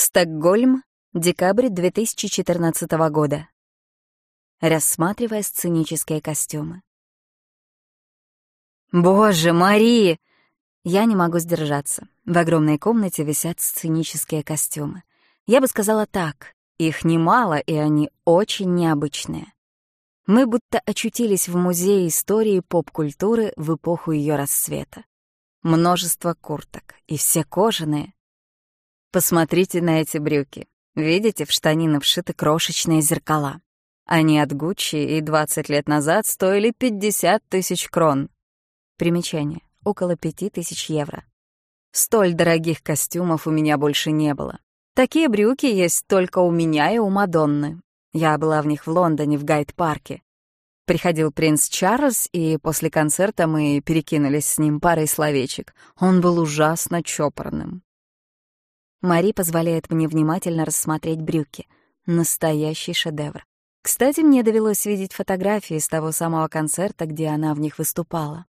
Стокгольм, декабрь 2014 года. Рассматривая сценические костюмы. «Боже, Мари!» Я не могу сдержаться. В огромной комнате висят сценические костюмы. Я бы сказала так, их немало, и они очень необычные. Мы будто очутились в музее истории поп-культуры в эпоху ее расцвета. Множество курток, и все кожаные, Посмотрите на эти брюки. Видите, в штанины вшиты крошечные зеркала. Они от Гуччи и 20 лет назад стоили 50 тысяч крон. Примечание. Около 5 тысяч евро. Столь дорогих костюмов у меня больше не было. Такие брюки есть только у меня и у Мадонны. Я была в них в Лондоне, в Гайд-парке. Приходил принц Чарльз, и после концерта мы перекинулись с ним парой словечек. Он был ужасно чопорным. Мари позволяет мне внимательно рассмотреть брюки. Настоящий шедевр. Кстати, мне довелось видеть фотографии с того самого концерта, где она в них выступала.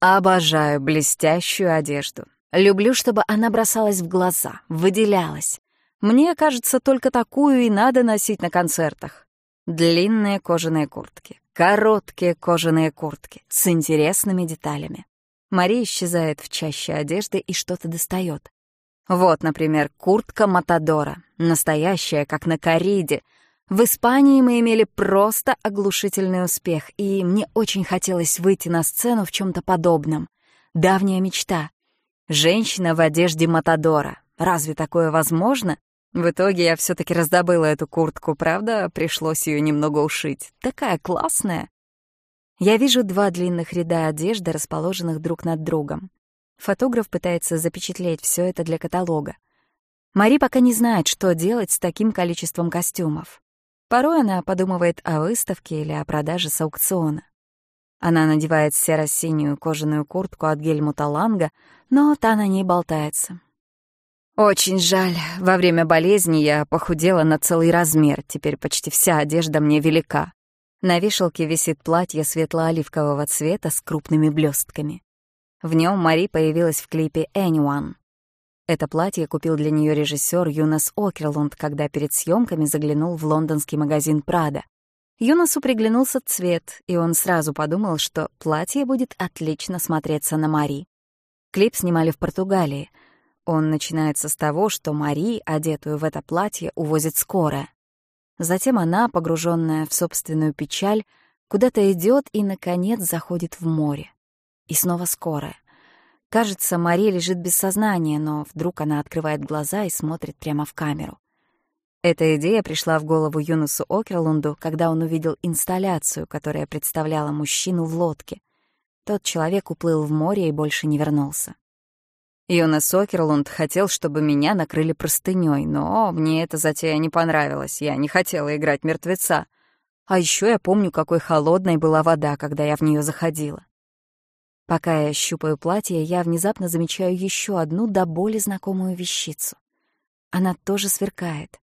Обожаю блестящую одежду. Люблю, чтобы она бросалась в глаза, выделялась. Мне кажется, только такую и надо носить на концертах. Длинные кожаные куртки, короткие кожаные куртки с интересными деталями. Мария исчезает в чаще одежды и что-то достает. Вот, например, куртка Матадора, настоящая, как на кориде. В Испании мы имели просто оглушительный успех, и мне очень хотелось выйти на сцену в чем то подобном. Давняя мечта. Женщина в одежде Матадора. Разве такое возможно? В итоге я все таки раздобыла эту куртку, правда, пришлось ее немного ушить. Такая классная. Я вижу два длинных ряда одежды, расположенных друг над другом. Фотограф пытается запечатлеть все это для каталога. Мари пока не знает, что делать с таким количеством костюмов. Порой она подумывает о выставке или о продаже с аукциона. Она надевает серо-синюю кожаную куртку от Гельмута Ланга, но та на ней болтается. «Очень жаль. Во время болезни я похудела на целый размер. Теперь почти вся одежда мне велика. На вешалке висит платье светло-оливкового цвета с крупными блестками. В нем Мари появилась в клипе «Anyone». Это платье купил для нее режиссер Юнас Окерлунд, когда перед съемками заглянул в лондонский магазин «Прада». Юнасу приглянулся цвет, и он сразу подумал, что платье будет отлично смотреться на Мари. Клип снимали в Португалии. Он начинается с того, что Мари, одетую в это платье, увозит скорая. Затем она, погруженная в собственную печаль, куда-то идет и, наконец, заходит в море. И снова скорая. Кажется, Мари лежит без сознания, но вдруг она открывает глаза и смотрит прямо в камеру. Эта идея пришла в голову Юнусу Окерлунду, когда он увидел инсталляцию, которая представляла мужчину в лодке. Тот человек уплыл в море и больше не вернулся. Юнас Окерлунд хотел, чтобы меня накрыли простынёй, но мне эта затея не понравилась, я не хотела играть мертвеца. А еще я помню, какой холодной была вода, когда я в нее заходила. Пока я щупаю платье, я внезапно замечаю еще одну до боли знакомую вещицу. Она тоже сверкает.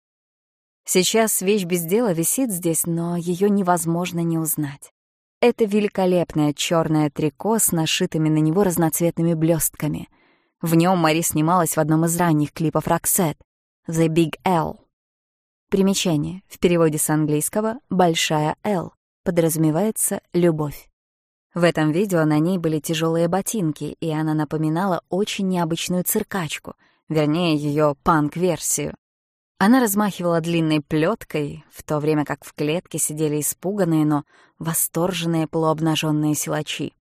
Сейчас вещь без дела висит здесь, но ее невозможно не узнать. Это великолепное черное трико с нашитыми на него разноцветными блестками. В нем Мари снималась в одном из ранних клипов Roxette «The Big L». Примечание. В переводе с английского «большая L» подразумевается «любовь». В этом видео на ней были тяжелые ботинки, и она напоминала очень необычную циркачку, вернее, ее панк-версию. Она размахивала длинной плеткой, в то время как в клетке сидели испуганные, но восторженные полуобнаженные силачи.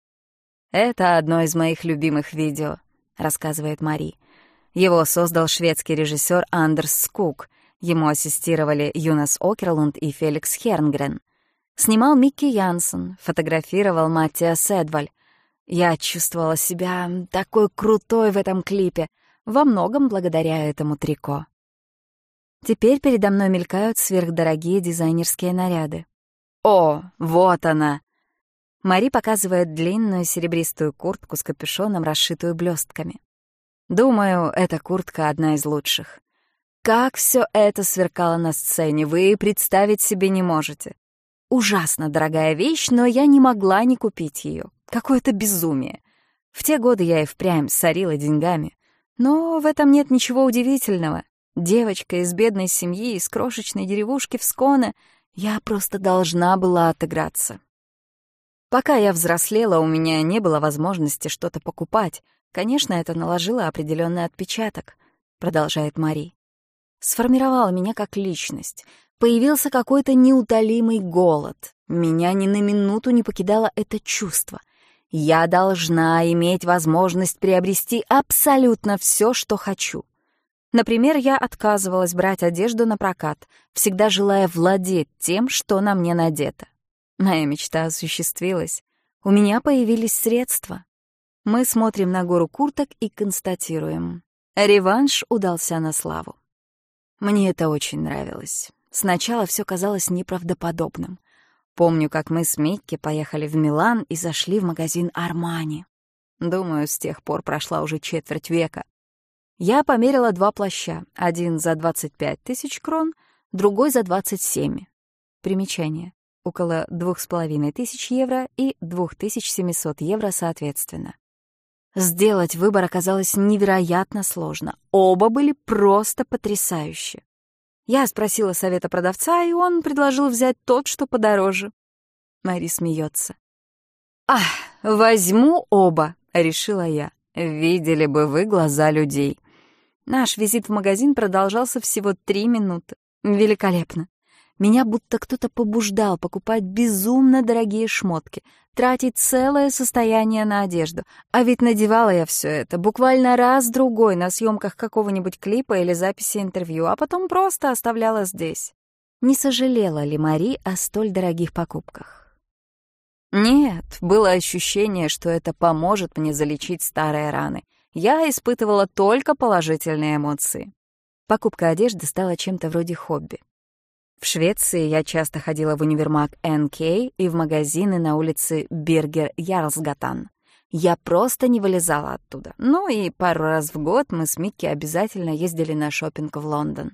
«Это одно из моих любимых видео», — рассказывает Мари. Его создал шведский режиссер Андерс Скук. Ему ассистировали Юнас Окерлунд и Феликс Хернгрен. Снимал Микки Янсен, фотографировал Маттиас Эдваль. Я чувствовала себя такой крутой в этом клипе, во многом благодаря этому трико. Теперь передо мной мелькают сверхдорогие дизайнерские наряды. О, вот она! Мари показывает длинную серебристую куртку с капюшоном, расшитую блестками. Думаю, эта куртка одна из лучших. Как все это сверкало на сцене, вы представить себе не можете. Ужасно дорогая вещь, но я не могла не купить ее. Какое-то безумие. В те годы я и впрямь сорила деньгами. Но в этом нет ничего удивительного. Девочка из бедной семьи, из крошечной деревушки в Сконе, я просто должна была отыграться. Пока я взрослела, у меня не было возможности что-то покупать. Конечно, это наложило определенный отпечаток, продолжает Мари. Сформировало меня как личность. Появился какой-то неутолимый голод. Меня ни на минуту не покидало это чувство. Я должна иметь возможность приобрести абсолютно все, что хочу. Например, я отказывалась брать одежду на прокат, всегда желая владеть тем, что на мне надето. Моя мечта осуществилась. У меня появились средства. Мы смотрим на гору курток и констатируем. Реванш удался на славу. Мне это очень нравилось. Сначала все казалось неправдоподобным. Помню, как мы с Микки поехали в Милан и зашли в магазин «Армани». Думаю, с тех пор прошла уже четверть века. Я померила два плаща, один за 25 тысяч крон, другой за 27. Примечание. Около двух с половиной тысяч евро и 2700 евро соответственно. Сделать выбор оказалось невероятно сложно. Оба были просто потрясающие. Я спросила совета продавца, и он предложил взять тот, что подороже. Мари смеется. «Ах, возьму оба», — решила я. «Видели бы вы глаза людей». Наш визит в магазин продолжался всего три минуты. Великолепно. Меня будто кто-то побуждал покупать безумно дорогие шмотки, тратить целое состояние на одежду. А ведь надевала я все это буквально раз-другой на съемках какого-нибудь клипа или записи интервью, а потом просто оставляла здесь. Не сожалела ли Мари о столь дорогих покупках? Нет, было ощущение, что это поможет мне залечить старые раны — я испытывала только положительные эмоции. Покупка одежды стала чем-то вроде хобби. В Швеции я часто ходила в универмаг НК и в магазины на улице Бергер Ярлсгатан. Я просто не вылезала оттуда. Ну и пару раз в год мы с Микки обязательно ездили на шопинг в Лондон.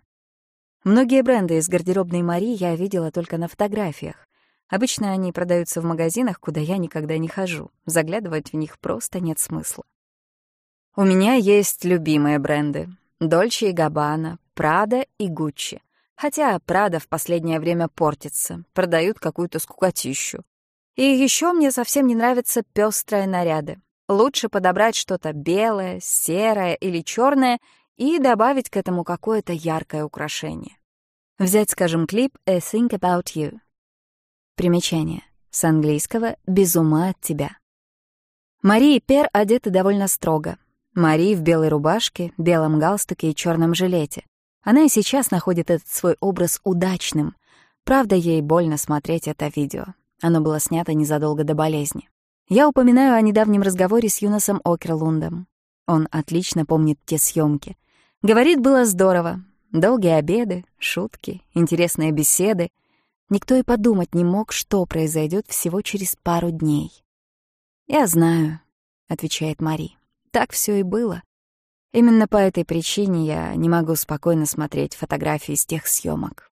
Многие бренды из гардеробной Мари я видела только на фотографиях. Обычно они продаются в магазинах, куда я никогда не хожу. Заглядывать в них просто нет смысла. У меня есть любимые бренды — Дольче и Габбана, Прада и Гуччи. Хотя Прада в последнее время портится, продают какую-то скукотищу. И еще мне совсем не нравятся пестрые наряды. Лучше подобрать что-то белое, серое или черное и добавить к этому какое-то яркое украшение. Взять, скажем, клип «A Think About You». Примечание. С английского «Без ума от тебя». Мари и Пер одеты довольно строго, Мари в белой рубашке, белом галстуке и черном жилете. Она и сейчас находит этот свой образ удачным. Правда, ей больно смотреть это видео. Оно было снято незадолго до болезни. Я упоминаю о недавнем разговоре с Юносом Окерлундом. Он отлично помнит те съемки. Говорит, было здорово. Долгие обеды, шутки, интересные беседы. Никто и подумать не мог, что произойдет всего через пару дней. «Я знаю», — отвечает Мари. Так все и было. Именно по этой причине я не могу спокойно смотреть фотографии с тех съемок.